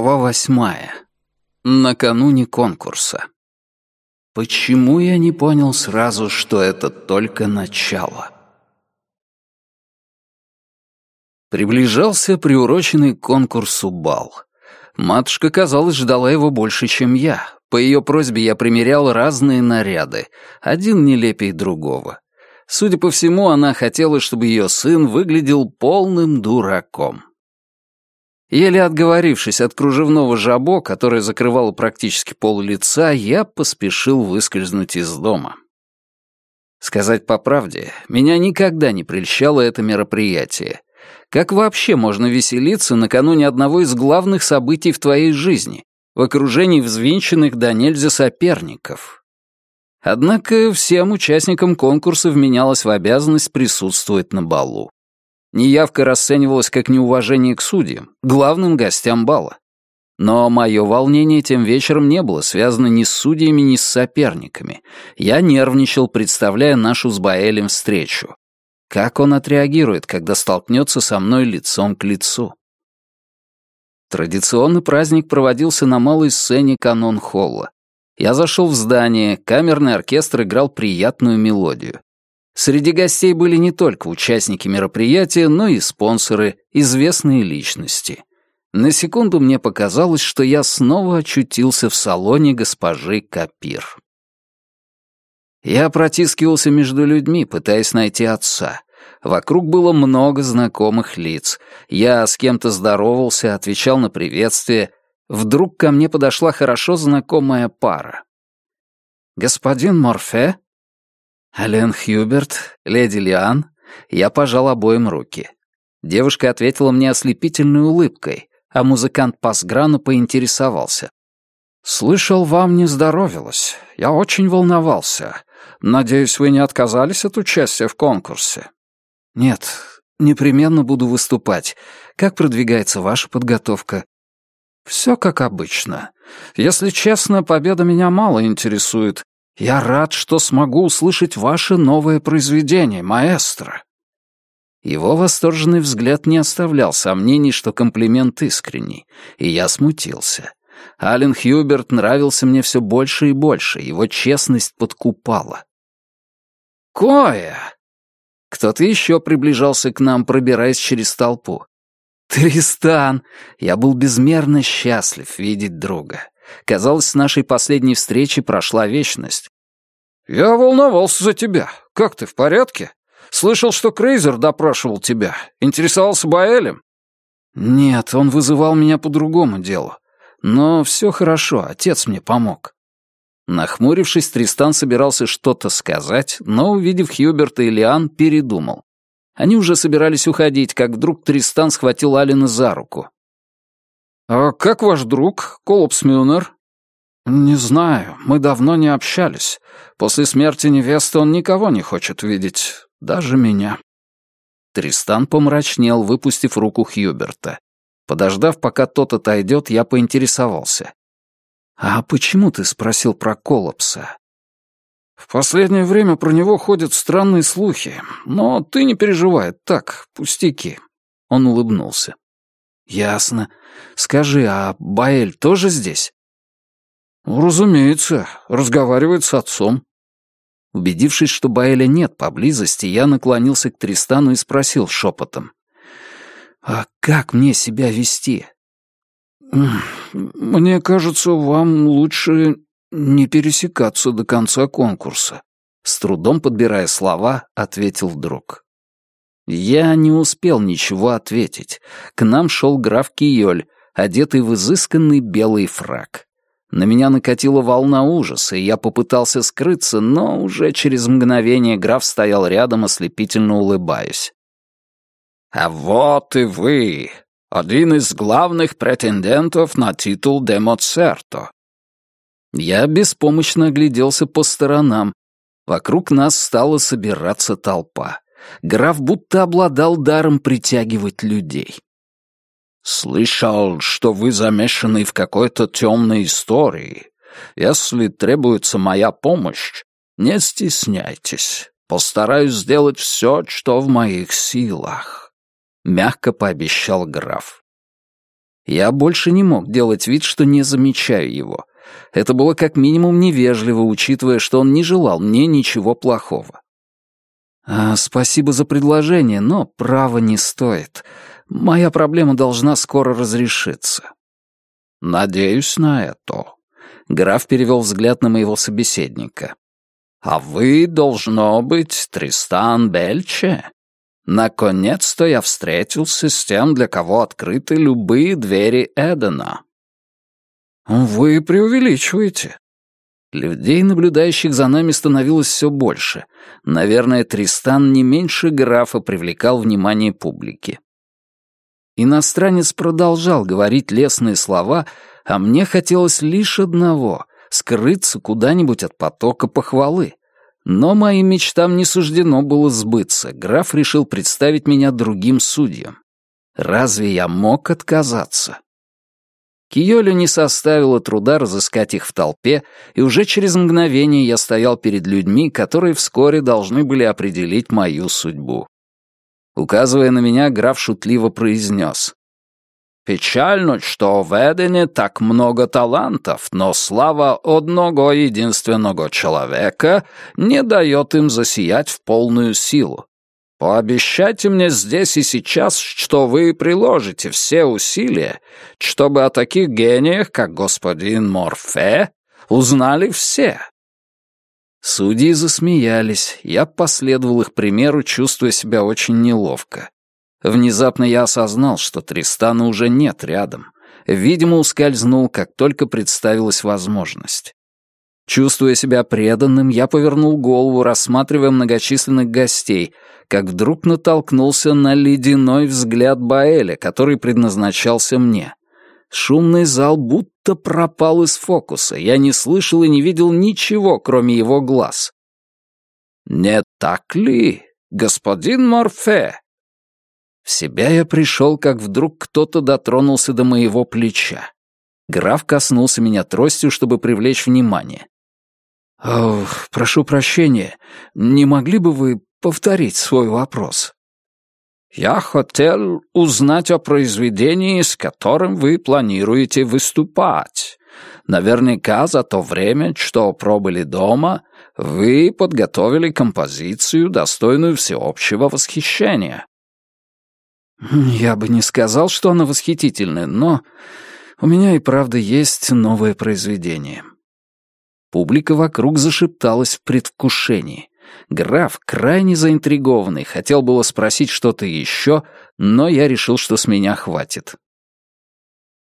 восьмая. Накануне конкурса. Почему я не понял сразу, что это только начало? Приближался приуроченный к конкурсу бал. Матушка, казалось, ждала его больше, чем я. По ее просьбе я примерял разные наряды, один нелепей другого. Судя по всему, она хотела, чтобы ее сын выглядел полным дураком. Еле отговорившись от кружевного жабо, которое закрывало практически пол лица, я поспешил выскользнуть из дома. Сказать по правде, меня никогда не прельщало это мероприятие. Как вообще можно веселиться накануне одного из главных событий в твоей жизни, в окружении взвинченных до нельзя соперников? Однако всем участникам конкурса вменялась в обязанность присутствовать на балу. Неявка расценивалась как неуважение к судьям, главным гостям бала. Но мое волнение тем вечером не было связано ни с судьями, ни с соперниками. Я нервничал, представляя нашу с Баэлем встречу. Как он отреагирует, когда столкнется со мной лицом к лицу? Традиционный праздник проводился на малой сцене канон-холла. Я зашел в здание, камерный оркестр играл приятную мелодию. Среди гостей были не только участники мероприятия, но и спонсоры, известные личности. На секунду мне показалось, что я снова очутился в салоне госпожи Капир. Я протискивался между людьми, пытаясь найти отца. Вокруг было много знакомых лиц. Я с кем-то здоровался, отвечал на приветствие. Вдруг ко мне подошла хорошо знакомая пара. «Господин Морфе?» «Ален Хьюберт, леди Лиан». Я пожал обоим руки. Девушка ответила мне ослепительной улыбкой, а музыкант Пасграну поинтересовался. «Слышал, вам не здоровилось. Я очень волновался. Надеюсь, вы не отказались от участия в конкурсе?» «Нет, непременно буду выступать. Как продвигается ваша подготовка?» «Все как обычно. Если честно, победа меня мало интересует. Я рад, что смогу услышать ваше новое произведение, маэстро». Его восторженный взгляд не оставлял сомнений, что комплимент искренний, и я смутился. Ален Хьюберт нравился мне все больше и больше, его честность подкупала. «Коя!» Кто-то еще приближался к нам, пробираясь через толпу. «Тристан!» Я был безмерно счастлив видеть друга. Казалось, с нашей последней встречи прошла вечность. «Я волновался за тебя. Как ты, в порядке? Слышал, что Крейзер допрашивал тебя. Интересовался Баэлем?» «Нет, он вызывал меня по другому делу. Но все хорошо, отец мне помог». Нахмурившись, Тристан собирался что-то сказать, но, увидев Хьюберта и Лиан, передумал. Они уже собирались уходить, как вдруг Тристан схватил Алина за руку. «А как ваш друг, Колопс Мюнер?» «Не знаю, мы давно не общались. После смерти невесты он никого не хочет видеть, даже меня». Тристан помрачнел, выпустив руку Хьюберта. Подождав, пока тот отойдет, я поинтересовался. «А почему ты спросил про Колопса?» «В последнее время про него ходят странные слухи, но ты не переживай, так, пустяки». Он улыбнулся. «Ясно. Скажи, а Баэль тоже здесь?» «Разумеется, разговаривает с отцом». Убедившись, что Баэля нет поблизости, я наклонился к Тристану и спросил шепотом. «А как мне себя вести?» «Мне кажется, вам лучше не пересекаться до конца конкурса», — с трудом подбирая слова, ответил друг. Я не успел ничего ответить. К нам шел граф Киёль, одетый в изысканный белый фраг. На меня накатила волна ужаса, и я попытался скрыться, но уже через мгновение граф стоял рядом, ослепительно улыбаясь. «А вот и вы!» один из главных претендентов на титул де Моцерто. Я беспомощно огляделся по сторонам. Вокруг нас стала собираться толпа. Граф будто обладал даром притягивать людей. «Слышал, что вы замешаны в какой-то темной истории. Если требуется моя помощь, не стесняйтесь. Постараюсь сделать все, что в моих силах» мягко пообещал граф. Я больше не мог делать вид, что не замечаю его. Это было как минимум невежливо, учитывая, что он не желал мне ничего плохого. А, «Спасибо за предложение, но право не стоит. Моя проблема должна скоро разрешиться». «Надеюсь на это». Граф перевел взгляд на моего собеседника. «А вы, должно быть, Тристан Бельче? Наконец-то я встретился с тем, для кого открыты любые двери Эдена». «Вы преувеличиваете». Людей, наблюдающих за нами, становилось все больше. Наверное, Тристан не меньше графа привлекал внимание публики. Иностранец продолжал говорить лестные слова, а мне хотелось лишь одного — скрыться куда-нибудь от потока похвалы. Но моим мечтам не суждено было сбыться. Граф решил представить меня другим судьям. Разве я мог отказаться? Киёлю не составило труда разыскать их в толпе, и уже через мгновение я стоял перед людьми, которые вскоре должны были определить мою судьбу. Указывая на меня, граф шутливо произнес. «Печально, что в Эдене так много талантов, но слава одного единственного человека не дает им засиять в полную силу. Пообещайте мне здесь и сейчас, что вы приложите все усилия, чтобы о таких гениях, как господин Морфе, узнали все». Судьи засмеялись, я последовал их примеру, чувствуя себя очень неловко. Внезапно я осознал, что Тристана уже нет рядом. Видимо, ускользнул, как только представилась возможность. Чувствуя себя преданным, я повернул голову, рассматривая многочисленных гостей, как вдруг натолкнулся на ледяной взгляд Баэля, который предназначался мне. Шумный зал будто пропал из фокуса. Я не слышал и не видел ничего, кроме его глаз. «Не так ли, господин Морфе?» В себя я пришел, как вдруг кто-то дотронулся до моего плеча. Граф коснулся меня тростью, чтобы привлечь внимание. «Ох, прошу прощения, не могли бы вы повторить свой вопрос?» «Я хотел узнать о произведении, с которым вы планируете выступать. Наверняка за то время, что пробыли дома, вы подготовили композицию, достойную всеобщего восхищения». «Я бы не сказал, что она восхитительная, но у меня и правда есть новое произведение». Публика вокруг зашепталась в предвкушении. Граф, крайне заинтригованный, хотел было спросить что-то еще, но я решил, что с меня хватит.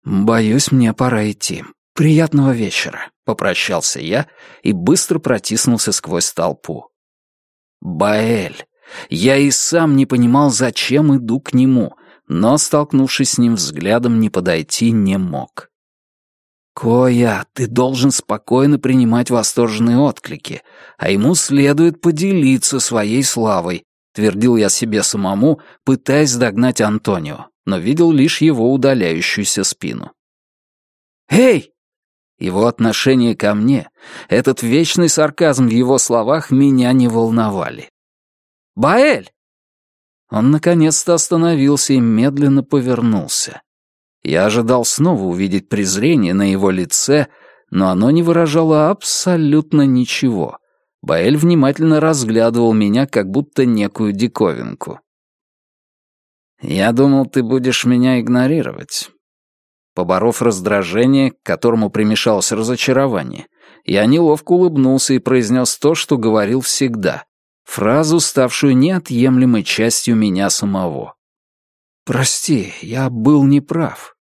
«Боюсь, мне пора идти. Приятного вечера», — попрощался я и быстро протиснулся сквозь толпу. Баэль. Я и сам не понимал, зачем иду к нему, но, столкнувшись с ним взглядом, не подойти не мог. «Коя, ты должен спокойно принимать восторженные отклики, а ему следует поделиться своей славой», — твердил я себе самому, пытаясь догнать Антонио, но видел лишь его удаляющуюся спину. «Эй!» Его отношение ко мне, этот вечный сарказм в его словах меня не волновали. «Баэль!» Он наконец-то остановился и медленно повернулся. Я ожидал снова увидеть презрение на его лице, но оно не выражало абсолютно ничего. Баэль внимательно разглядывал меня, как будто некую диковинку. «Я думал, ты будешь меня игнорировать». Поборов раздражение, к которому примешалось разочарование, я неловко улыбнулся и произнес то, что говорил всегда, фразу, ставшую неотъемлемой частью меня самого. Прости, я был неправ.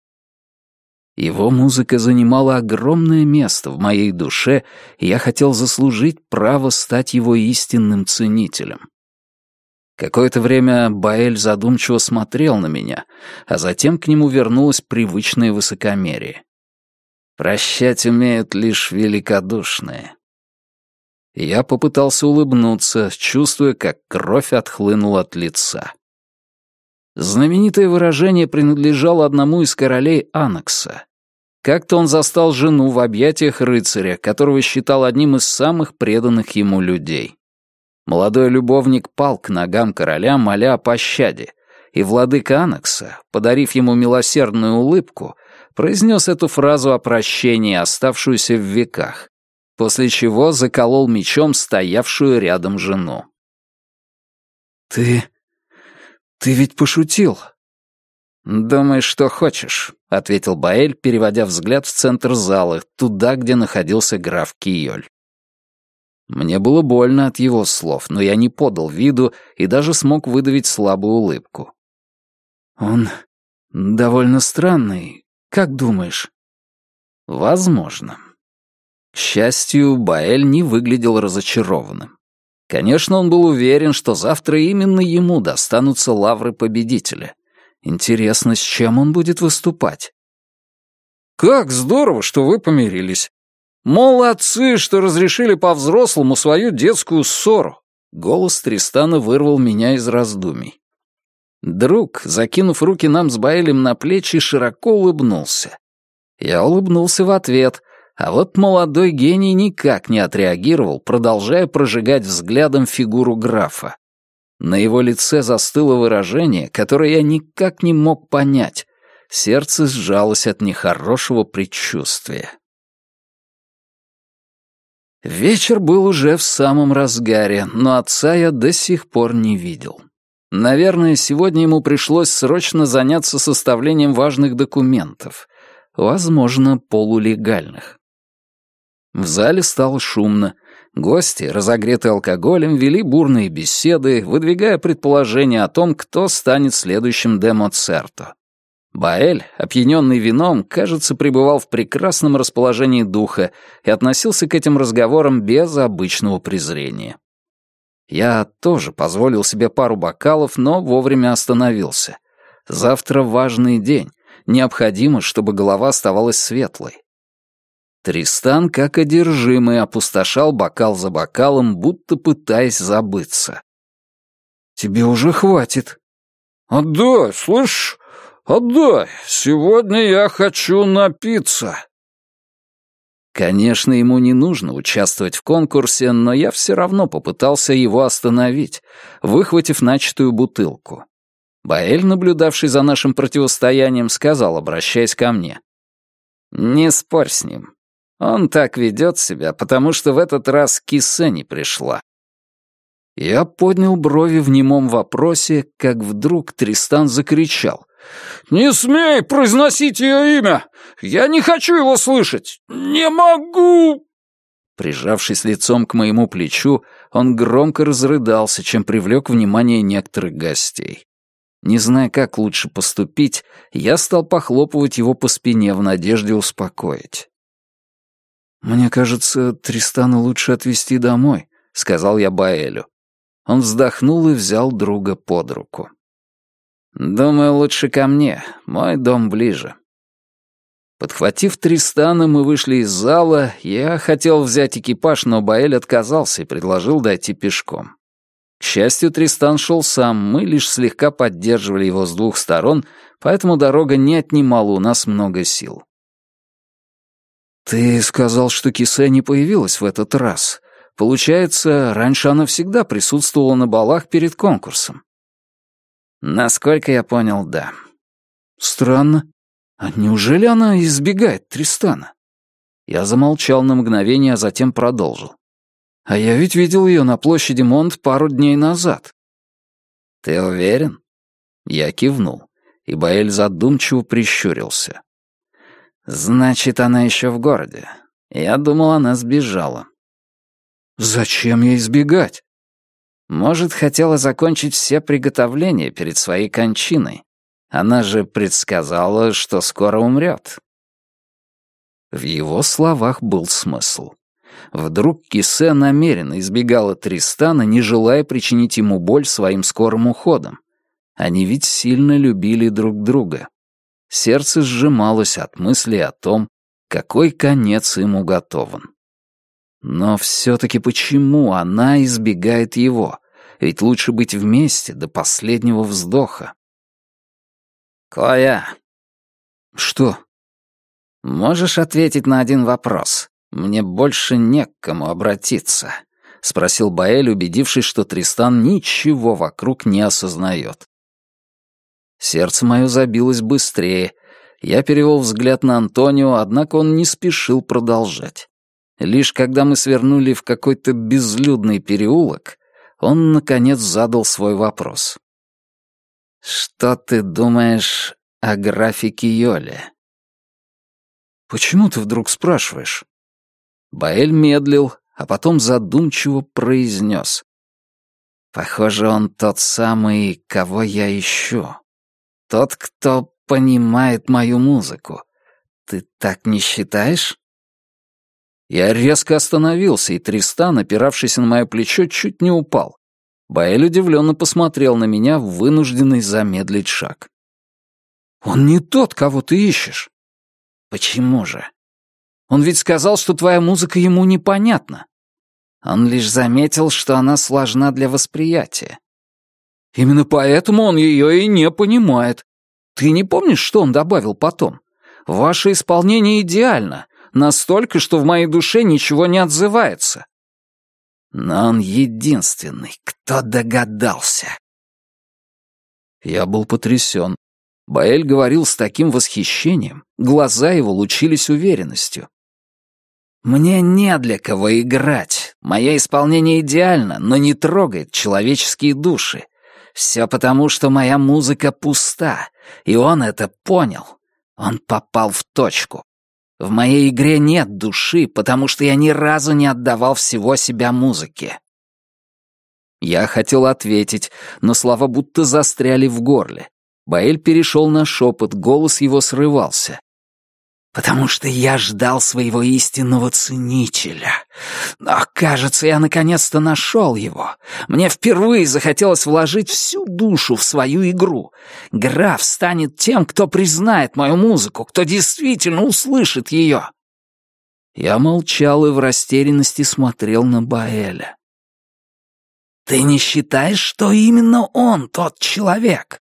Его музыка занимала огромное место в моей душе, и я хотел заслужить право стать его истинным ценителем. Какое-то время Баэль задумчиво смотрел на меня, а затем к нему вернулось привычное высокомерие. Прощать умеют лишь великодушные. Я попытался улыбнуться, чувствуя, как кровь отхлынула от лица. Знаменитое выражение принадлежало одному из королей Анакса. Как-то он застал жену в объятиях рыцаря, которого считал одним из самых преданных ему людей. Молодой любовник пал к ногам короля, моля о пощаде, и владыка Анакса, подарив ему милосердную улыбку, произнес эту фразу о прощении, оставшуюся в веках, после чего заколол мечом стоявшую рядом жену. «Ты... ты ведь пошутил?» «Думай, что хочешь», — ответил Баэль, переводя взгляд в центр зала, туда, где находился граф Киёль. Мне было больно от его слов, но я не подал виду и даже смог выдавить слабую улыбку. «Он довольно странный, как думаешь?» «Возможно». К счастью, Баэль не выглядел разочарованным. Конечно, он был уверен, что завтра именно ему достанутся лавры победителя. Интересно, с чем он будет выступать? «Как здорово, что вы помирились. Молодцы, что разрешили по-взрослому свою детскую ссору!» Голос Тристана вырвал меня из раздумий. Друг, закинув руки нам с Баэлем на плечи, широко улыбнулся. Я улыбнулся в ответ, а вот молодой гений никак не отреагировал, продолжая прожигать взглядом фигуру графа. На его лице застыло выражение, которое я никак не мог понять. Сердце сжалось от нехорошего предчувствия. Вечер был уже в самом разгаре, но отца я до сих пор не видел. Наверное, сегодня ему пришлось срочно заняться составлением важных документов, возможно, полулегальных. В зале стало шумно. Гости, разогретые алкоголем, вели бурные беседы, выдвигая предположения о том, кто станет следующим демоцерто. Баэль, опьяненный вином, кажется, пребывал в прекрасном расположении духа и относился к этим разговорам без обычного презрения. Я тоже позволил себе пару бокалов, но вовремя остановился. Завтра важный день. Необходимо, чтобы голова оставалась светлой. Тристан, как одержимый, опустошал бокал за бокалом, будто пытаясь забыться. «Тебе уже хватит». «Отдай, слышь, отдай, сегодня я хочу напиться». Конечно, ему не нужно участвовать в конкурсе, но я все равно попытался его остановить, выхватив начатую бутылку. Баэль, наблюдавший за нашим противостоянием, сказал, обращаясь ко мне. «Не спорь с ним. Он так ведет себя, потому что в этот раз киса не пришла. Я поднял брови в немом вопросе, как вдруг Тристан закричал. «Не смей произносить ее имя! Я не хочу его слышать! Не могу!» Прижавшись лицом к моему плечу, он громко разрыдался, чем привлек внимание некоторых гостей. Не зная, как лучше поступить, я стал похлопывать его по спине в надежде успокоить. «Мне кажется, Тристану лучше отвезти домой», — сказал я Баэлю. Он вздохнул и взял друга под руку. «Думаю, лучше ко мне. Мой дом ближе». Подхватив Тристана, мы вышли из зала. Я хотел взять экипаж, но Баэль отказался и предложил дойти пешком. К счастью, Тристан шел сам, мы лишь слегка поддерживали его с двух сторон, поэтому дорога не отнимала у нас много сил. «Ты сказал, что Кисе не появилась в этот раз. Получается, раньше она всегда присутствовала на балах перед конкурсом». «Насколько я понял, да». «Странно. А неужели она избегает Тристана?» Я замолчал на мгновение, а затем продолжил. «А я ведь видел ее на площади Монт пару дней назад». «Ты уверен?» Я кивнул, и Баэль задумчиво прищурился. «Значит, она еще в городе. Я думал, она сбежала». «Зачем ей избегать?» «Может, хотела закончить все приготовления перед своей кончиной. Она же предсказала, что скоро умрет». В его словах был смысл. Вдруг Кисе намеренно избегала Тристана, не желая причинить ему боль своим скорым уходом. Они ведь сильно любили друг друга. Сердце сжималось от мысли о том, какой конец ему уготован. Но все-таки почему она избегает его? Ведь лучше быть вместе до последнего вздоха. «Коя!» «Что?» «Можешь ответить на один вопрос? Мне больше не к кому обратиться», — спросил Баэль, убедившись, что Тристан ничего вокруг не осознает. Сердце мое забилось быстрее. Я перевел взгляд на Антонио, однако он не спешил продолжать. Лишь когда мы свернули в какой-то безлюдный переулок, он, наконец, задал свой вопрос. «Что ты думаешь о графике Йоли?» «Почему ты вдруг спрашиваешь?» Баэль медлил, а потом задумчиво произнес. «Похоже, он тот самый, кого я ищу. Тот, кто понимает мою музыку. Ты так не считаешь?» Я резко остановился, и Тристан, опиравшийся на мое плечо, чуть не упал. Баэль удивленно посмотрел на меня, вынужденный замедлить шаг. «Он не тот, кого ты ищешь». «Почему же? Он ведь сказал, что твоя музыка ему непонятна. Он лишь заметил, что она сложна для восприятия. Именно поэтому он ее и не понимает. Ты не помнишь, что он добавил потом? Ваше исполнение идеально, настолько, что в моей душе ничего не отзывается. Но он единственный, кто догадался. Я был потрясен. Баэль говорил с таким восхищением, глаза его лучились уверенностью. «Мне не для кого играть. Мое исполнение идеально, но не трогает человеческие души. Все потому, что моя музыка пуста, и он это понял. Он попал в точку. В моей игре нет души, потому что я ни разу не отдавал всего себя музыке. Я хотел ответить, но слова будто застряли в горле. Баэль перешел на шепот, голос его срывался потому что я ждал своего истинного ценителя. Но, кажется, я наконец-то нашел его. Мне впервые захотелось вложить всю душу в свою игру. Граф станет тем, кто признает мою музыку, кто действительно услышит ее. Я молчал и в растерянности смотрел на Баэля. «Ты не считаешь, что именно он тот человек?»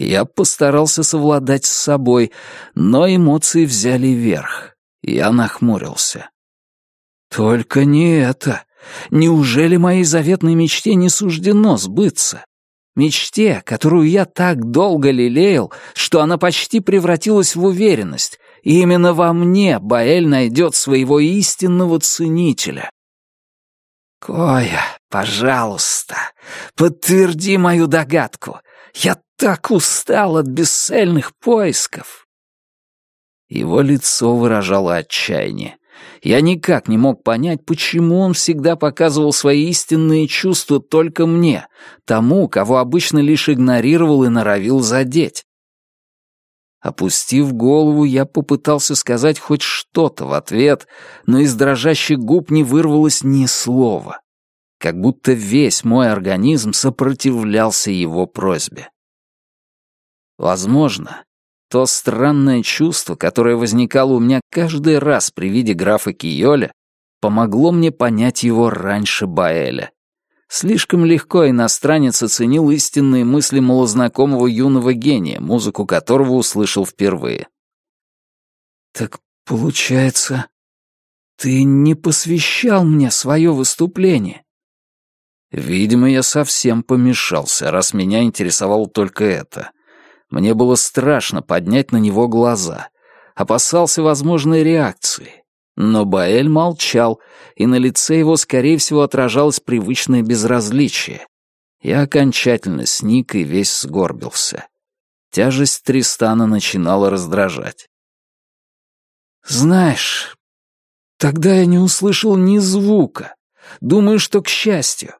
Я постарался совладать с собой, но эмоции взяли верх. Я нахмурился. Только не это. Неужели моей заветной мечте не суждено сбыться? Мечте, которую я так долго лелеял, что она почти превратилась в уверенность. И именно во мне Баэль найдет своего истинного ценителя. «Коя, пожалуйста, подтверди мою догадку. Я так устал от бесцельных поисков!» Его лицо выражало отчаяние. Я никак не мог понять, почему он всегда показывал свои истинные чувства только мне, тому, кого обычно лишь игнорировал и норовил задеть. Опустив голову, я попытался сказать хоть что-то в ответ, но из дрожащих губ не вырвалось ни слова, как будто весь мой организм сопротивлялся его просьбе. Возможно, то странное чувство, которое возникало у меня каждый раз при виде графа Киоля, помогло мне понять его раньше Баэля. Слишком легко иностранец оценил истинные мысли малознакомого юного гения, музыку которого услышал впервые. «Так получается, ты не посвящал мне свое выступление?» Видимо, я совсем помешался, раз меня интересовало только это. Мне было страшно поднять на него глаза. Опасался возможной реакции. Но Баэль молчал, и на лице его, скорее всего, отражалось привычное безразличие. Я окончательно сник и весь сгорбился. Тяжесть Тристана начинала раздражать. «Знаешь, тогда я не услышал ни звука. Думаю, что к счастью.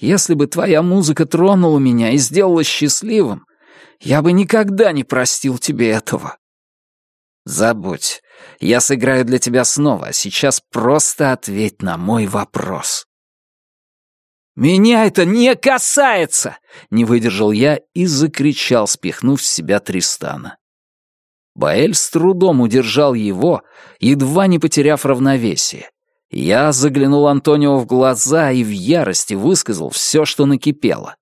Если бы твоя музыка тронула меня и сделала счастливым, я бы никогда не простил тебе этого. Забудь. Я сыграю для тебя снова, а сейчас просто ответь на мой вопрос. «Меня это не касается!» — не выдержал я и закричал, спихнув с себя Тристана. Баэль с трудом удержал его, едва не потеряв равновесие. Я заглянул Антонио в глаза и в ярости высказал все, что накипело.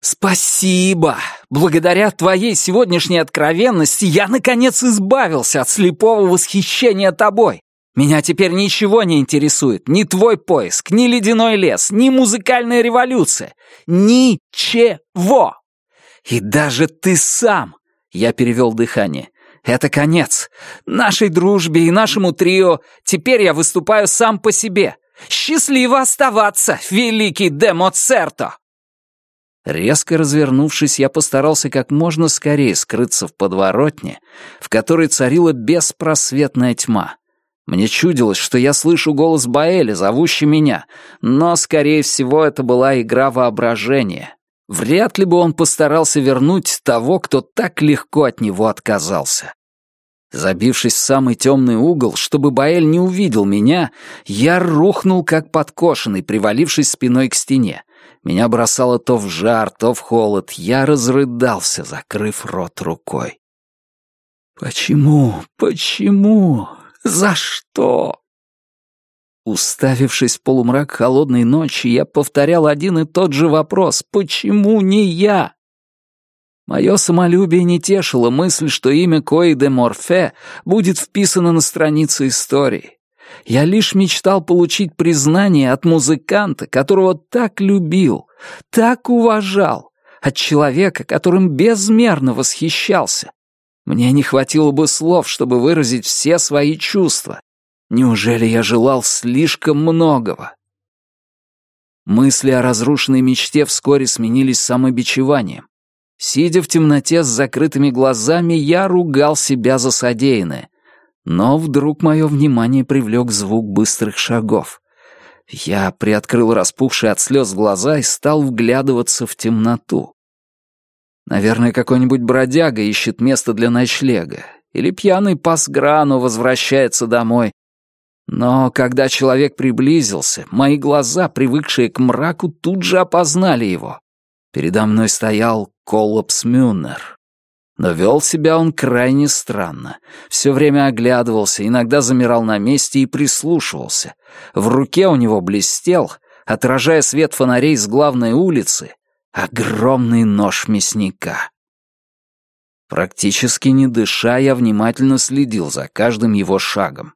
«Спасибо! Благодаря твоей сегодняшней откровенности я, наконец, избавился от слепого восхищения тобой. Меня теперь ничего не интересует. Ни твой поиск, ни ледяной лес, ни музыкальная революция. Ничего! И даже ты сам. Я перевел дыхание. «Это конец. Нашей дружбе и нашему трио. Теперь я выступаю сам по себе. Счастливо оставаться, великий де Моцерто!» Резко развернувшись, я постарался как можно скорее скрыться в подворотне, в которой царила беспросветная тьма. Мне чудилось, что я слышу голос Баэля, зовущий меня, но, скорее всего, это была игра воображения. Вряд ли бы он постарался вернуть того, кто так легко от него отказался. Забившись в самый темный угол, чтобы Баэль не увидел меня, я рухнул как подкошенный, привалившись спиной к стене. Меня бросало то в жар, то в холод. Я разрыдался, закрыв рот рукой. «Почему? Почему? За что?» Уставившись в полумрак холодной ночи, я повторял один и тот же вопрос «Почему не я?» Мое самолюбие не тешило мысль, что имя Кои де Морфе будет вписано на странице истории. Я лишь мечтал получить признание от музыканта, которого так любил, так уважал, от человека, которым безмерно восхищался. Мне не хватило бы слов, чтобы выразить все свои чувства, Неужели я желал слишком многого? Мысли о разрушенной мечте вскоре сменились самобичеванием. Сидя в темноте с закрытыми глазами, я ругал себя за содеянное. Но вдруг мое внимание привлек звук быстрых шагов. Я приоткрыл распухшие от слез глаза и стал вглядываться в темноту. Наверное, какой-нибудь бродяга ищет место для ночлега. Или пьяный пасграну возвращается домой, но когда человек приблизился, мои глаза, привыкшие к мраку, тут же опознали его. Передо мной стоял Коллапс Мюннер. Но вел себя он крайне странно. Все время оглядывался, иногда замирал на месте и прислушивался. В руке у него блестел, отражая свет фонарей с главной улицы, огромный нож мясника. Практически не дыша, я внимательно следил за каждым его шагом.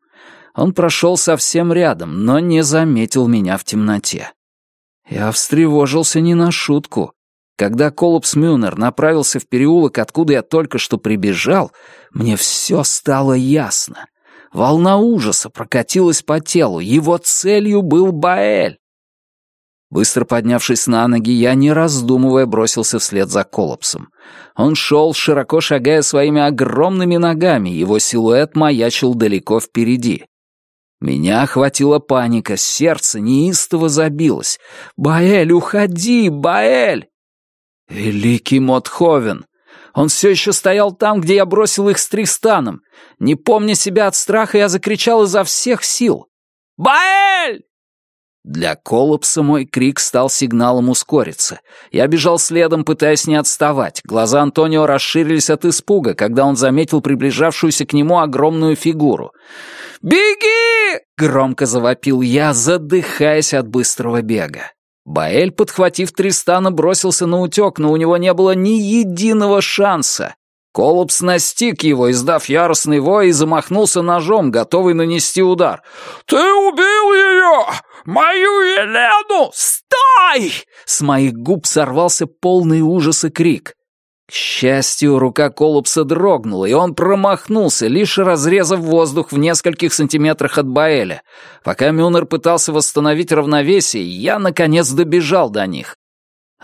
Он прошел совсем рядом, но не заметил меня в темноте. Я встревожился не на шутку. Когда Колопс Мюнер направился в переулок, откуда я только что прибежал, мне все стало ясно. Волна ужаса прокатилась по телу. Его целью был Баэль. Быстро поднявшись на ноги, я, не раздумывая, бросился вслед за Колопсом. Он шел, широко шагая своими огромными ногами, его силуэт маячил далеко впереди. Меня охватила паника, сердце неистово забилось. «Баэль, уходи, Баэль!» Великий Мотховен! Он все еще стоял там, где я бросил их с Тристаном. Не помня себя от страха, я закричал изо всех сил. «Баэль!» Для Колопса мой крик стал сигналом ускориться. Я бежал следом, пытаясь не отставать. Глаза Антонио расширились от испуга, когда он заметил приближавшуюся к нему огромную фигуру. «Беги!» — громко завопил я, задыхаясь от быстрого бега. Баэль, подхватив Тристана, бросился на утек, но у него не было ни единого шанса. Колопс настиг его, издав яростный вой, и замахнулся ножом, готовый нанести удар. «Ты убил ее! Мою Елену! Стой!» С моих губ сорвался полный ужаса крик. К счастью, рука Колупса дрогнула, и он промахнулся, лишь разрезав воздух в нескольких сантиметрах от Баэля. Пока Мюнер пытался восстановить равновесие, я, наконец, добежал до них.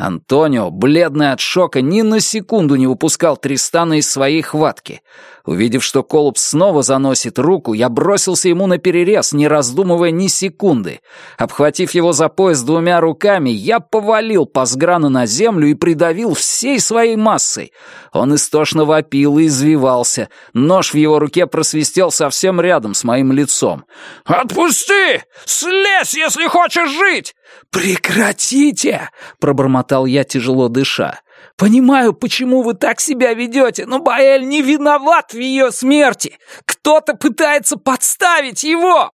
Антонио, бледный от шока, ни на секунду не выпускал Тристана из своей хватки. Увидев, что Колуб снова заносит руку, я бросился ему на перерез, не раздумывая ни секунды. Обхватив его за пояс двумя руками, я повалил Пасграна на землю и придавил всей своей массой. Он истошно вопил и извивался. Нож в его руке просвистел совсем рядом с моим лицом. «Отпусти! Слезь, если хочешь жить!» «Прекратите!» — пробормотал я, тяжело дыша. «Понимаю, почему вы так себя ведете, но Баэль не виноват в ее смерти! Кто-то пытается подставить его!»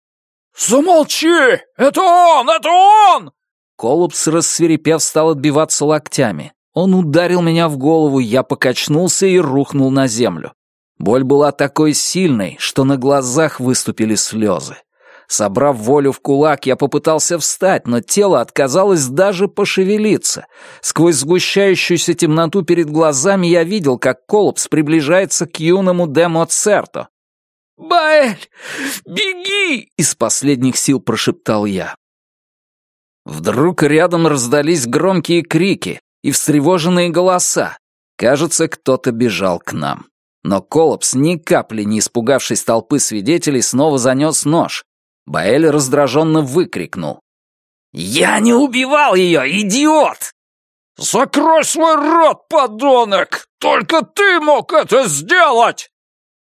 «Замолчи! Это он! Это он!» Колупс, рассверепев, стал отбиваться локтями. Он ударил меня в голову, я покачнулся и рухнул на землю. Боль была такой сильной, что на глазах выступили слезы. Собрав волю в кулак, я попытался встать, но тело отказалось даже пошевелиться. Сквозь сгущающуюся темноту перед глазами я видел, как Колопс приближается к юному де Моцерто. «Баэль, беги!» — из последних сил прошептал я. Вдруг рядом раздались громкие крики и встревоженные голоса. Кажется, кто-то бежал к нам. Но Колопс, ни капли не испугавшись толпы свидетелей, снова занес нож. Баэль раздраженно выкрикнул. «Я не убивал ее, идиот!» «Закрой свой рот, подонок! Только ты мог это сделать!»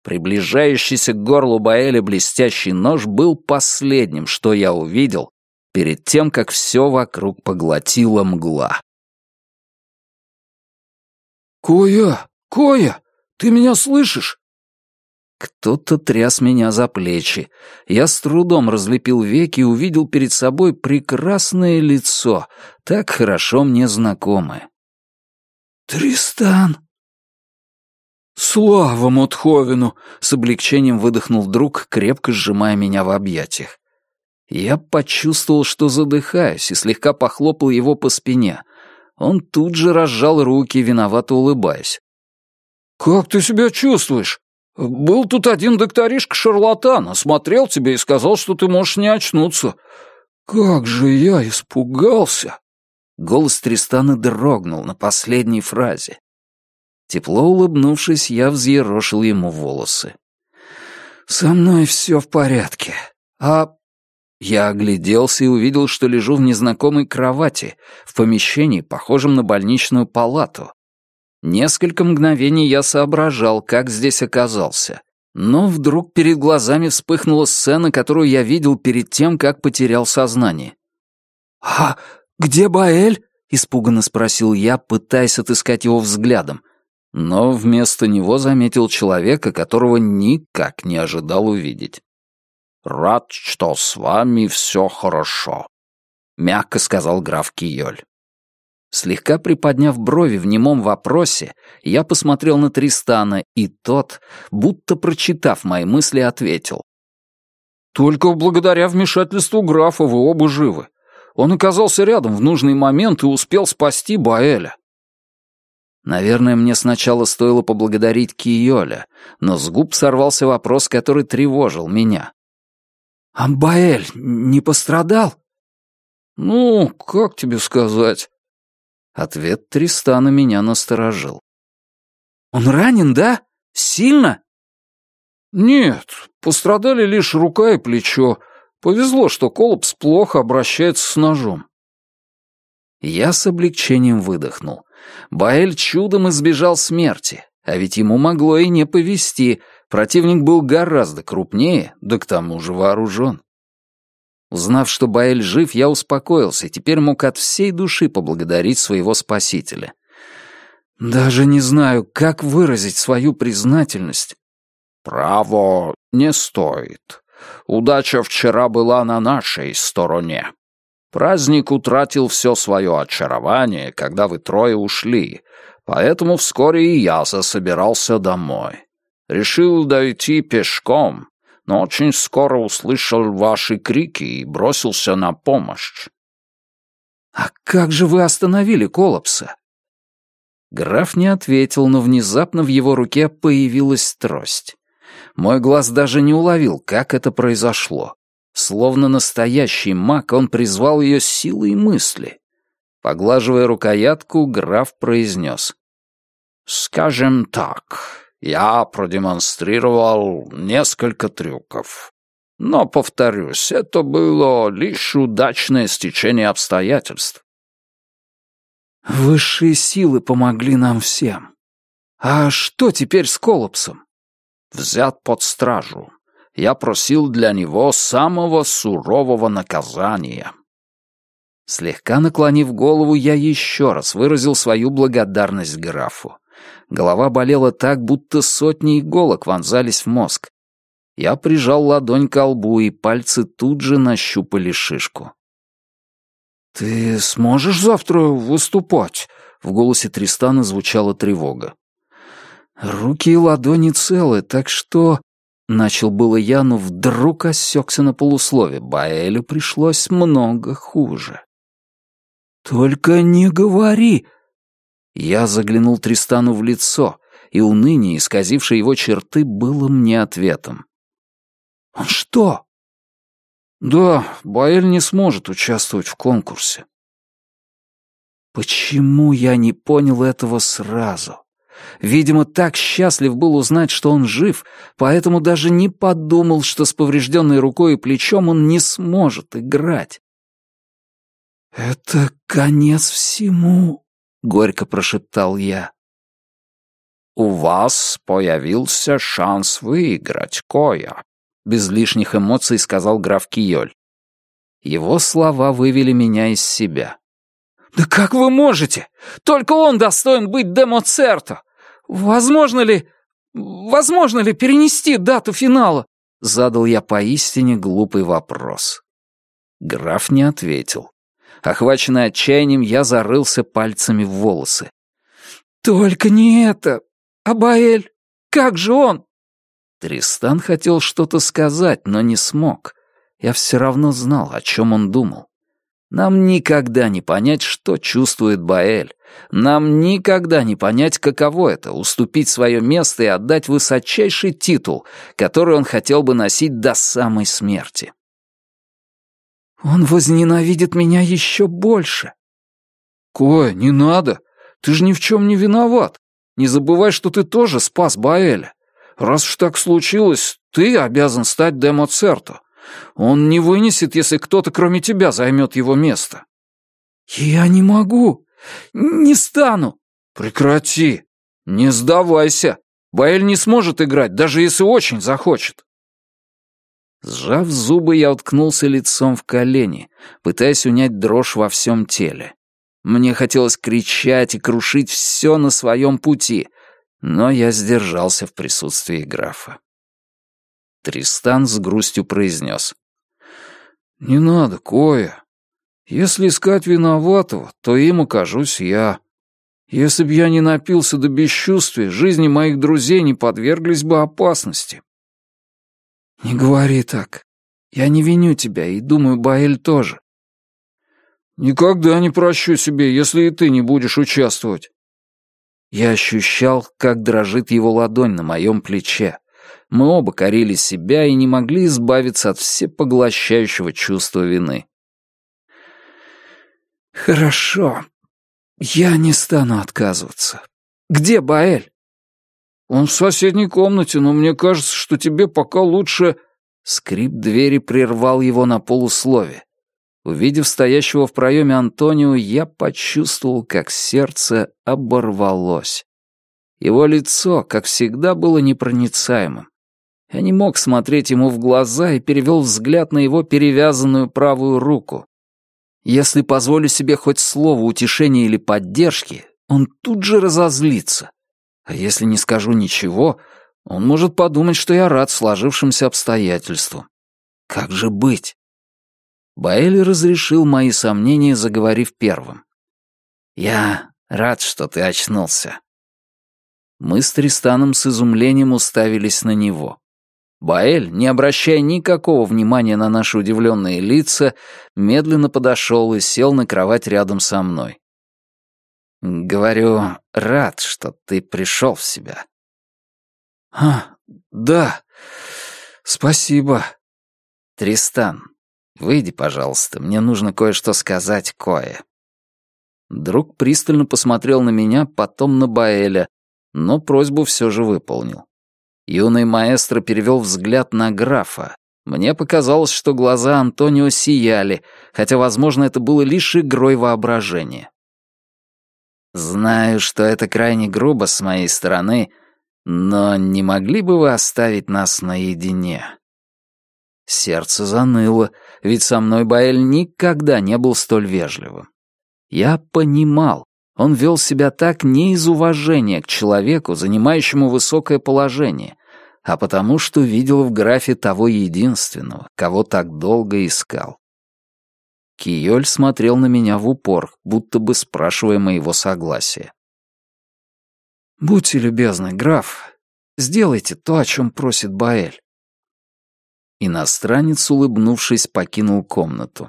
Приближающийся к горлу Баэля блестящий нож был последним, что я увидел, перед тем, как все вокруг поглотила мгла. «Коя! Коя! Ты меня слышишь?» Кто-то тряс меня за плечи. Я с трудом разлепил веки и увидел перед собой прекрасное лицо, так хорошо мне знакомое. «Тристан!» «Слава Мотховину!» — с облегчением выдохнул друг, крепко сжимая меня в объятиях. Я почувствовал, что задыхаюсь, и слегка похлопал его по спине. Он тут же разжал руки, виновато улыбаясь. «Как ты себя чувствуешь? Был тут один докторишка-шарлатан, осмотрел тебя и сказал, что ты можешь не очнуться. Как же я испугался!» Голос Тристана дрогнул на последней фразе. Тепло улыбнувшись, я взъерошил ему волосы. «Со мной все в порядке. А...» Я огляделся и увидел, что лежу в незнакомой кровати, в помещении, похожем на больничную палату, Несколько мгновений я соображал, как здесь оказался. Но вдруг перед глазами вспыхнула сцена, которую я видел перед тем, как потерял сознание. «А где Баэль?» — испуганно спросил я, пытаясь отыскать его взглядом. Но вместо него заметил человека, которого никак не ожидал увидеть. «Рад, что с вами все хорошо», — мягко сказал граф Киёль. Слегка приподняв брови в немом вопросе, я посмотрел на Тристана, и тот, будто прочитав мои мысли, ответил. «Только благодаря вмешательству графа вы оба живы. Он оказался рядом в нужный момент и успел спасти Баэля». Наверное, мне сначала стоило поблагодарить Киоля, но с губ сорвался вопрос, который тревожил меня. «А Баэль не пострадал?» «Ну, как тебе сказать?» Ответ Тристана меня насторожил. «Он ранен, да? Сильно?» «Нет, пострадали лишь рука и плечо. Повезло, что Колопс плохо обращается с ножом». Я с облегчением выдохнул. Баэль чудом избежал смерти, а ведь ему могло и не повезти. Противник был гораздо крупнее, да к тому же вооружен. Узнав, что Баэль жив, я успокоился и теперь мог от всей души поблагодарить своего спасителя. Даже не знаю, как выразить свою признательность. «Право, не стоит. Удача вчера была на нашей стороне. Праздник утратил все свое очарование, когда вы трое ушли, поэтому вскоре и я засобирался домой. Решил дойти пешком, но очень скоро услышал ваши крики и бросился на помощь. «А как же вы остановили Колопса?» Граф не ответил, но внезапно в его руке появилась трость. Мой глаз даже не уловил, как это произошло. Словно настоящий маг, он призвал ее силой мысли. Поглаживая рукоятку, граф произнес. «Скажем так, я продемонстрировал несколько трюков. Но, повторюсь, это было лишь удачное стечение обстоятельств. Высшие силы помогли нам всем. А что теперь с Колопсом? Взят под стражу. Я просил для него самого сурового наказания. Слегка наклонив голову, я еще раз выразил свою благодарность графу. Голова болела так, будто сотни иголок вонзались в мозг. Я прижал ладонь к лбу, и пальцы тут же нащупали шишку. «Ты сможешь завтра выступать?» — в голосе Тристана звучала тревога. «Руки и ладони целы, так что...» Начал было я, но вдруг осекся на полуслове. Баэлю пришлось много хуже. «Только не говори!» Я заглянул Тристану в лицо, и уныние, исказившее его черты, было мне ответом. «Он что?» «Да, Баэль не сможет участвовать в конкурсе». Почему я не понял этого сразу? Видимо, так счастлив был узнать, что он жив, поэтому даже не подумал, что с поврежденной рукой и плечом он не сможет играть. «Это конец всему», — горько прошептал я. «У вас появился шанс выиграть, Коя», — без лишних эмоций сказал граф Киоль. Его слова вывели меня из себя. «Да как вы можете? Только он достоин быть демоцерто! Возможно ли... возможно ли перенести дату финала?» Задал я поистине глупый вопрос. Граф не ответил. Охваченный отчаянием, я зарылся пальцами в волосы. «Только не это! Абаэль! Как же он?» Тристан хотел что-то сказать, но не смог. Я все равно знал, о чем он думал. Нам никогда не понять, что чувствует Баэль. Нам никогда не понять, каково это — уступить свое место и отдать высочайший титул, который он хотел бы носить до самой смерти. «Он возненавидит меня еще больше». «Коя, не надо. Ты же ни в чем не виноват. Не забывай, что ты тоже спас Баэля. Раз уж так случилось, ты обязан стать Демоцерто. Он не вынесет, если кто-то кроме тебя займет его место». «Я не могу. Не стану». «Прекрати. Не сдавайся. Баэль не сможет играть, даже если очень захочет». Сжав зубы, я уткнулся лицом в колени, пытаясь унять дрожь во всем теле. Мне хотелось кричать и крушить все на своем пути, но я сдержался в присутствии графа. Тристан с грустью произнес. «Не надо, Коя. Если искать виноватого, то им окажусь я. Если б я не напился до бесчувствия, жизни моих друзей не подверглись бы опасности». «Не говори так. Я не виню тебя, и думаю, Баэль тоже». «Никогда не прощу себе, если и ты не будешь участвовать». Я ощущал, как дрожит его ладонь на моем плече. Мы оба корили себя и не могли избавиться от всепоглощающего чувства вины. «Хорошо. Я не стану отказываться. Где Баэль?» «Он в соседней комнате, но мне кажется, что тебе пока лучше...» Скрип двери прервал его на полуслове. Увидев стоящего в проеме Антонио, я почувствовал, как сердце оборвалось. Его лицо, как всегда, было непроницаемым. Я не мог смотреть ему в глаза и перевел взгляд на его перевязанную правую руку. Если позволю себе хоть слово утешения или поддержки, он тут же разозлится. А если не скажу ничего, он может подумать, что я рад сложившимся обстоятельствам. Как же быть? Баэль разрешил мои сомнения, заговорив первым. «Я рад, что ты очнулся». Мы с Тристаном с изумлением уставились на него. Баэль, не обращая никакого внимания на наши удивленные лица, медленно подошел и сел на кровать рядом со мной. «Говорю, рад, что ты пришел в себя». «А, да, спасибо». «Тристан, выйди, пожалуйста, мне нужно кое-что сказать Кое». Друг пристально посмотрел на меня, потом на Баэля, но просьбу все же выполнил. Юный маэстро перевел взгляд на графа. Мне показалось, что глаза Антонио сияли, хотя, возможно, это было лишь игрой воображения. «Знаю, что это крайне грубо с моей стороны, но не могли бы вы оставить нас наедине?» Сердце заныло, ведь со мной Баэль никогда не был столь вежливым. Я понимал, он вел себя так не из уважения к человеку, занимающему высокое положение, а потому что видел в графе того единственного, кого так долго искал. Киёль смотрел на меня в упор, будто бы спрашивая моего согласия. «Будьте любезны, граф, сделайте то, о чем просит Баэль. Иностранец, улыбнувшись, покинул комнату.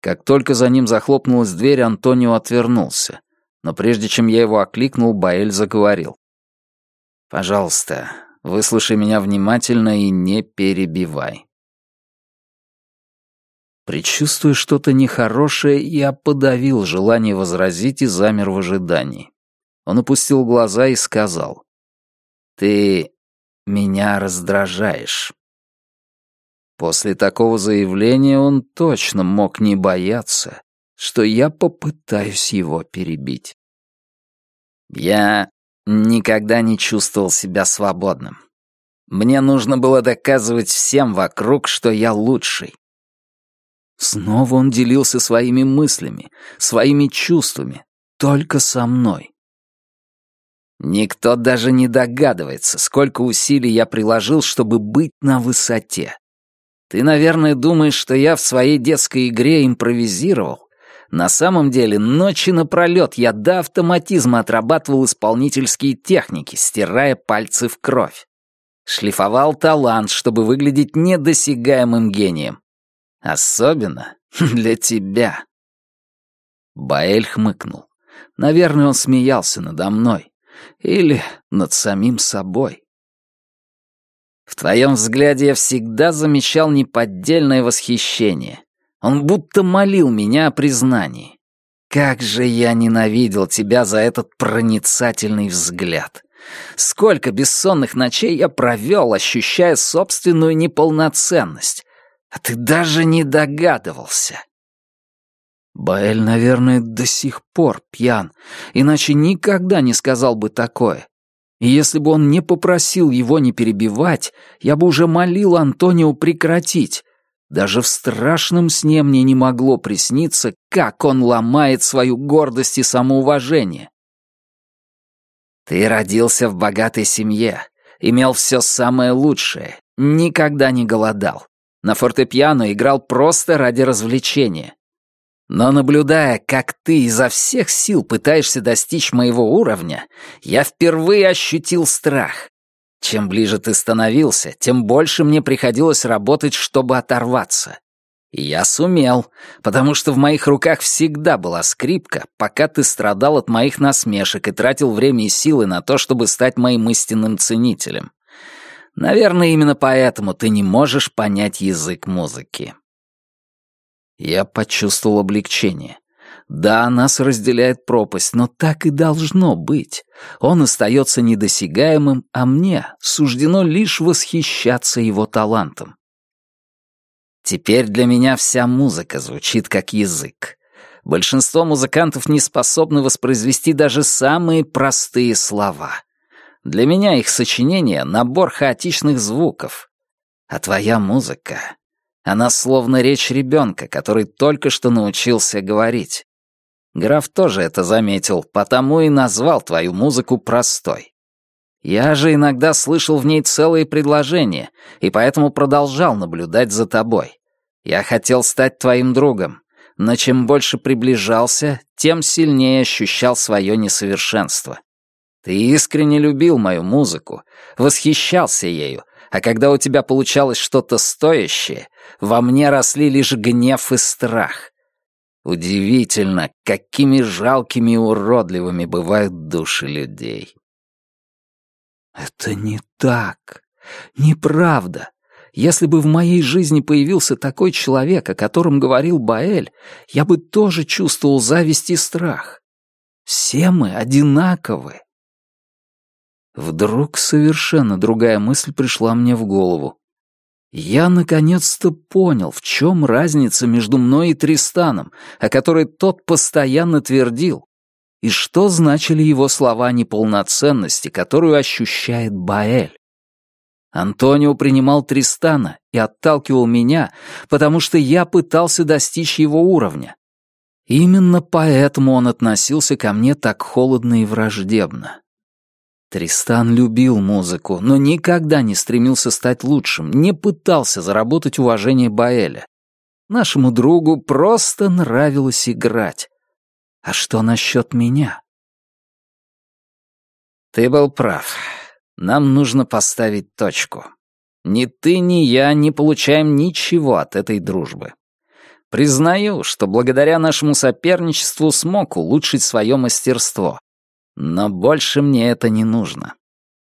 Как только за ним захлопнулась дверь, Антонио отвернулся. Но прежде чем я его окликнул, Баэль заговорил. «Пожалуйста, выслушай меня внимательно и не перебивай». Причувствуя что-то нехорошее, я подавил желание возразить и замер в ожидании. Он опустил глаза и сказал. «Ты меня раздражаешь». После такого заявления он точно мог не бояться, что я попытаюсь его перебить. Я никогда не чувствовал себя свободным. Мне нужно было доказывать всем вокруг, что я лучший. Снова он делился своими мыслями, своими чувствами, только со мной. Никто даже не догадывается, сколько усилий я приложил, чтобы быть на высоте. Ты, наверное, думаешь, что я в своей детской игре импровизировал. На самом деле, ночи напролет я до автоматизма отрабатывал исполнительские техники, стирая пальцы в кровь. Шлифовал талант, чтобы выглядеть недосягаемым гением. Особенно для тебя. Баэль хмыкнул. Наверное, он смеялся надо мной. Или над самим собой. В твоем взгляде я всегда замечал неподдельное восхищение. Он будто молил меня о признании. Как же я ненавидел тебя за этот проницательный взгляд. Сколько бессонных ночей я провел, ощущая собственную неполноценность. А ты даже не догадывался. Баэль, наверное, до сих пор пьян, иначе никогда не сказал бы такое. И если бы он не попросил его не перебивать, я бы уже молил Антонио прекратить. Даже в страшном сне мне не могло присниться, как он ломает свою гордость и самоуважение. Ты родился в богатой семье, имел все самое лучшее, никогда не голодал. На фортепиано играл просто ради развлечения. Но наблюдая, как ты изо всех сил пытаешься достичь моего уровня, я впервые ощутил страх. Чем ближе ты становился, тем больше мне приходилось работать, чтобы оторваться. И я сумел, потому что в моих руках всегда была скрипка, пока ты страдал от моих насмешек и тратил время и силы на то, чтобы стать моим истинным ценителем. Наверное, именно поэтому ты не можешь понять язык музыки. Я почувствовал облегчение. Да, нас разделяет пропасть, но так и должно быть. Он остается недосягаемым, а мне суждено лишь восхищаться его талантом. Теперь для меня вся музыка звучит как язык. Большинство музыкантов не способны воспроизвести даже самые простые слова. Для меня их сочинение — набор хаотичных звуков. А твоя музыка она словно речь ребенка, который только что научился говорить. Граф тоже это заметил, потому и назвал твою музыку простой. Я же иногда слышал в ней целые предложения, и поэтому продолжал наблюдать за тобой. Я хотел стать твоим другом, но чем больше приближался, тем сильнее ощущал свое несовершенство. Ты искренне любил мою музыку, восхищался ею, а когда у тебя получалось что-то стоящее, во мне росли лишь гнев и страх. Удивительно, какими жалкими и уродливыми бывают души людей. Это не так. Неправда. Если бы в моей жизни появился такой человек, о котором говорил Баэль, я бы тоже чувствовал зависть и страх. Все мы одинаковы. Вдруг совершенно другая мысль пришла мне в голову. Я наконец-то понял, в чем разница между мной и Тристаном, о которой тот постоянно твердил, и что значили его слова неполноценности, которую ощущает Баэль. Антонио принимал Тристана и отталкивал меня, потому что я пытался достичь его уровня. Именно поэтому он относился ко мне так холодно и враждебно. Тристан любил музыку, но никогда не стремился стать лучшим, не пытался заработать уважение Баэля. Нашему другу просто нравилось играть. А что насчет меня? Ты был прав. Нам нужно поставить точку. Ни ты, ни я не получаем ничего от этой дружбы. Признаю, что благодаря нашему соперничеству смог улучшить свое мастерство. Но больше мне это не нужно.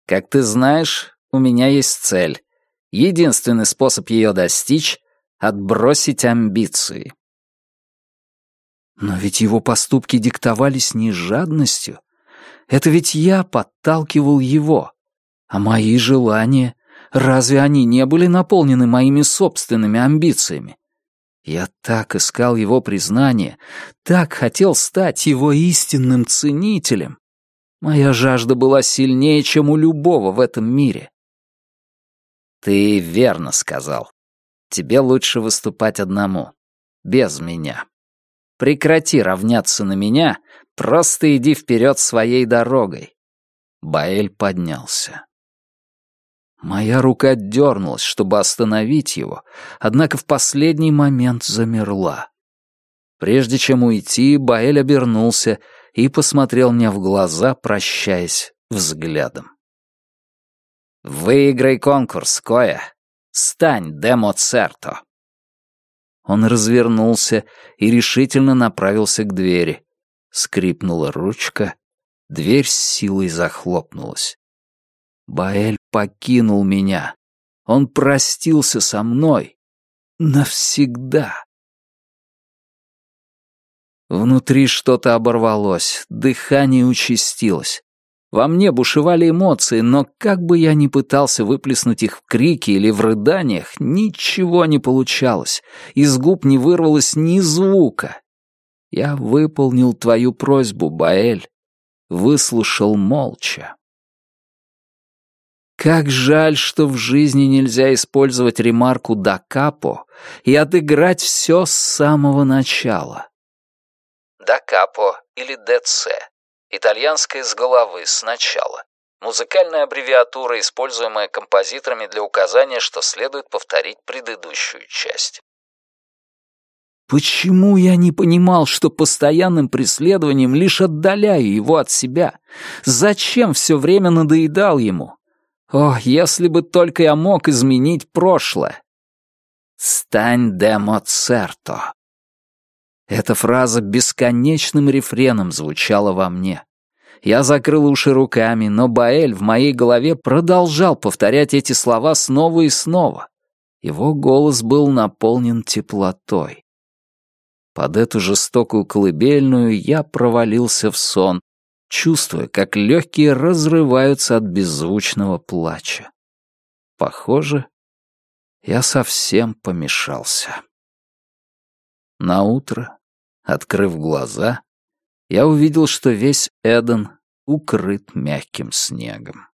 Как ты знаешь, у меня есть цель. Единственный способ ее достичь — отбросить амбиции. Но ведь его поступки диктовались не жадностью. Это ведь я подталкивал его. А мои желания, разве они не были наполнены моими собственными амбициями? Я так искал его признания, так хотел стать его истинным ценителем. Моя жажда была сильнее, чем у любого в этом мире. Ты верно сказал. Тебе лучше выступать одному, без меня. Прекрати равняться на меня, просто иди вперед своей дорогой. Баэль поднялся. Моя рука дернулась, чтобы остановить его, однако в последний момент замерла. Прежде чем уйти, Баэль обернулся и посмотрел мне в глаза, прощаясь взглядом. «Выиграй конкурс, Коя! Стань Демоцерто!» Он развернулся и решительно направился к двери. Скрипнула ручка, дверь с силой захлопнулась. Баэль покинул меня. Он простился со мной. Навсегда. Внутри что-то оборвалось, дыхание участилось. Во мне бушевали эмоции, но как бы я ни пытался выплеснуть их в крике или в рыданиях, ничего не получалось. Из губ не вырвалось ни звука. Я выполнил твою просьбу, Баэль. Выслушал молча. Как жаль, что в жизни нельзя использовать ремарку «да капо» и отыграть все с самого начала. «Да капо» или «ДЦ» — итальянское с головы, сначала. Музыкальная аббревиатура, используемая композиторами для указания, что следует повторить предыдущую часть. Почему я не понимал, что постоянным преследованием лишь отдаляю его от себя? Зачем все время надоедал ему? О, если бы только я мог изменить прошлое! «Стань де Моцерто!» Эта фраза бесконечным рефреном звучала во мне. Я закрыл уши руками, но Баэль в моей голове продолжал повторять эти слова снова и снова. Его голос был наполнен теплотой. Под эту жестокую колыбельную я провалился в сон, чувствуя, как легкие разрываются от беззвучного плача. Похоже, я совсем помешался. На утро, открыв глаза, я увидел, что весь Эден укрыт мягким снегом.